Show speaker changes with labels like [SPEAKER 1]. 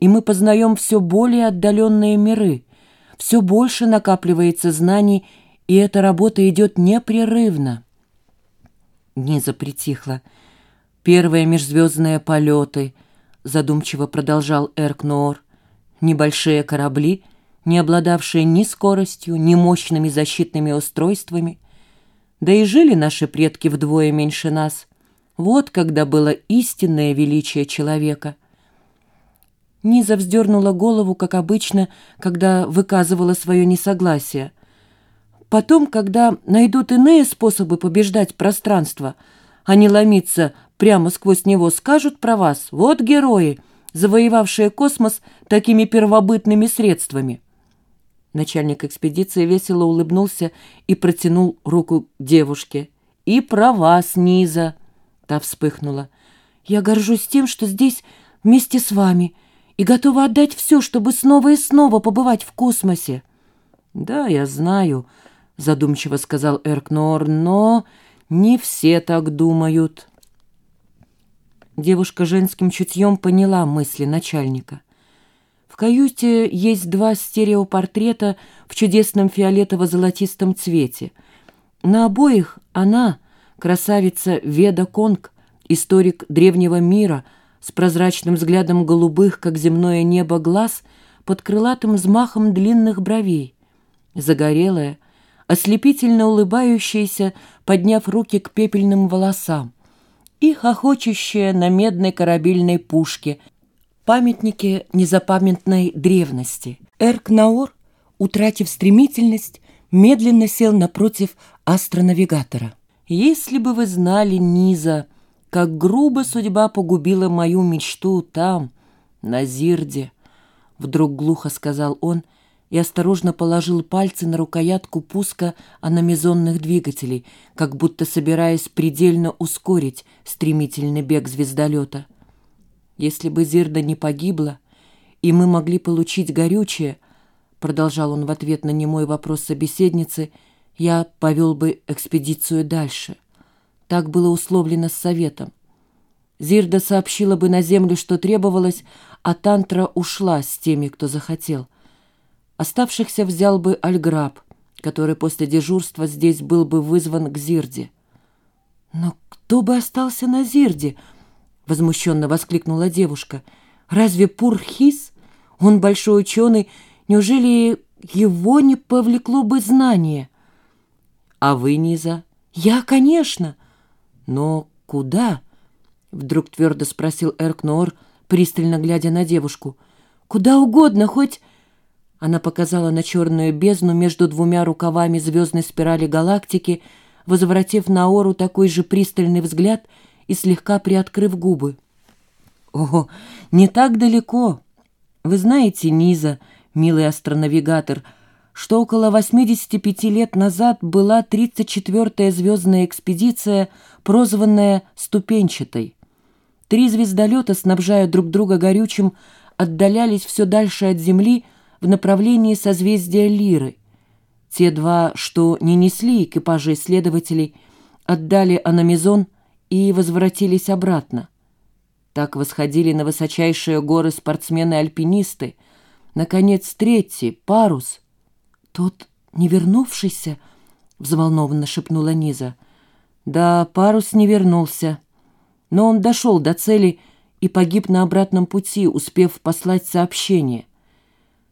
[SPEAKER 1] и мы познаем все более отдаленные миры. Все больше накапливается знаний, и эта работа идет непрерывно. Низа притихла. Первые межзвездные полеты, задумчиво продолжал Эркноор. Небольшие корабли, не обладавшие ни скоростью, ни мощными защитными устройствами. Да и жили наши предки вдвое меньше нас. Вот когда было истинное величие человека. Низа вздернула голову, как обычно, когда выказывала свое несогласие. Потом, когда найдут иные способы побеждать пространство, а не ломиться прямо сквозь него, скажут про вас «Вот герои, завоевавшие космос такими первобытными средствами». Начальник экспедиции весело улыбнулся и протянул руку девушке. «И про вас, Низа!» Та вспыхнула. «Я горжусь тем, что здесь вместе с вами и готова отдать все, чтобы снова и снова побывать в космосе». «Да, я знаю», — задумчиво сказал Эркнор, «но не все так думают». Девушка женским чутьем поняла мысли начальника. В каюте есть два стереопортрета в чудесном фиолетово-золотистом цвете. На обоих она, красавица Веда Конг, историк древнего мира, с прозрачным взглядом голубых, как земное небо, глаз под крылатым взмахом длинных бровей. Загорелая, ослепительно улыбающаяся, подняв руки к пепельным волосам, и хохочущая на медной корабельной пушке — памятники незапамятной древности. Эркнаур, утратив стремительность, медленно сел напротив астронавигатора. «Если бы вы знали, Низа, как грубо судьба погубила мою мечту там, на Зирде», — вдруг глухо сказал он и осторожно положил пальцы на рукоятку пуска аномизонных двигателей, как будто собираясь предельно ускорить стремительный бег звездолета. Если бы Зирда не погибла, и мы могли получить горючее, продолжал он в ответ на немой вопрос собеседницы, я повел бы экспедицию дальше. Так было условлено с советом. Зирда сообщила бы на землю, что требовалось, а Тантра ушла с теми, кто захотел. Оставшихся взял бы Альграб, который после дежурства здесь был бы вызван к Зирде. Но кто бы остался на Зирде —— возмущенно воскликнула девушка. «Разве Пурхис? Он большой ученый. Неужели его не повлекло бы знание?» «А вы, Низа?» «Я, конечно!» «Но куда?» — вдруг твердо спросил Эркнор, пристально глядя на девушку. «Куда угодно, хоть...» Она показала на черную бездну между двумя рукавами звездной спирали галактики, возвратив Наору такой же пристальный взгляд — и слегка приоткрыв губы. «О, не так далеко. Вы знаете, Низа, милый астронавигатор, что около 85 лет назад была 34-я звездная экспедиция, прозванная «Ступенчатой». Три звездолета, снабжая друг друга горючим, отдалялись все дальше от Земли в направлении созвездия Лиры. Те два, что не несли экипажи исследователей, отдали Аномизон – и возвратились обратно. Так восходили на высочайшие горы спортсмены-альпинисты. Наконец, третий, парус. «Тот не вернувшийся?» — взволнованно шепнула Низа. «Да, парус не вернулся. Но он дошел до цели и погиб на обратном пути, успев послать сообщение.